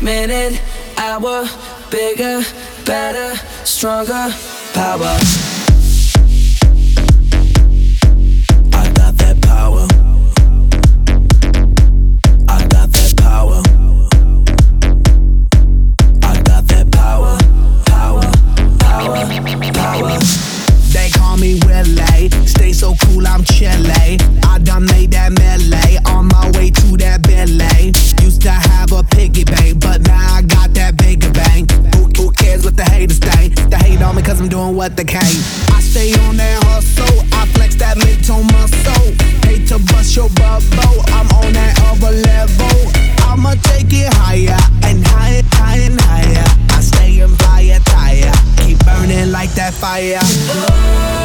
minute, hour, bigger, better, stronger, power. I'm doing what they can. I stay on that hustle. I flex that mid-tone muscle. Hate to bust your bubble. I'm on that other level. I'ma take it higher and higher, higher and higher. I stay in fire tire. Keep burning like that fire. I'm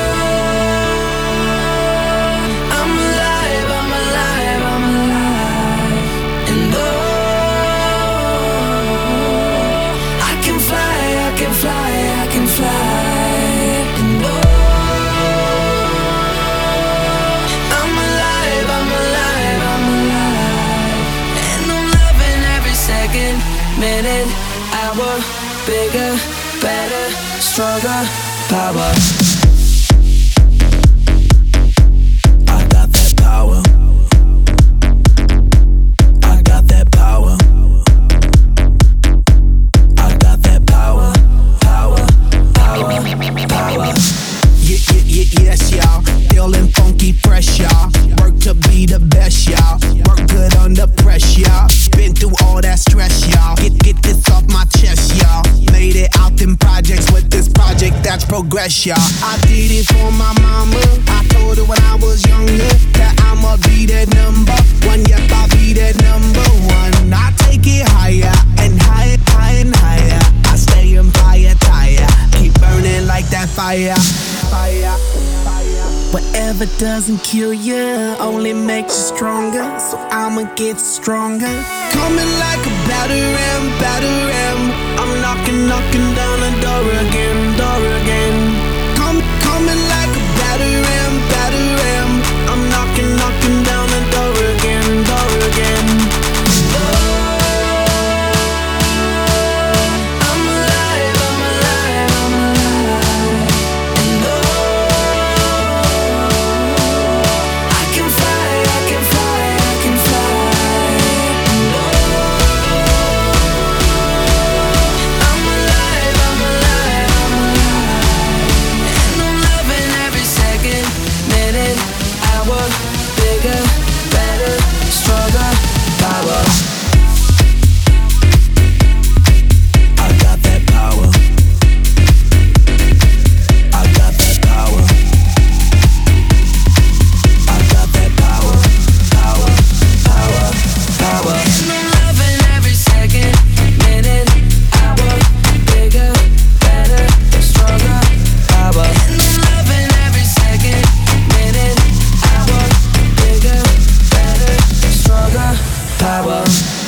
minute, hour, bigger, better, stronger, power. Progress, y'all. I did it for my mama. I told her when I was younger that I'ma be that number one. Yep, I'll be that number one. I take it higher and higher, higher and higher. I stay in fire tire. Keep burning like that fire. Fire. Whatever doesn't kill you only makes you stronger. So I'ma get stronger. Coming like a batter ram, batter ram. I'm knocking, knocking down love.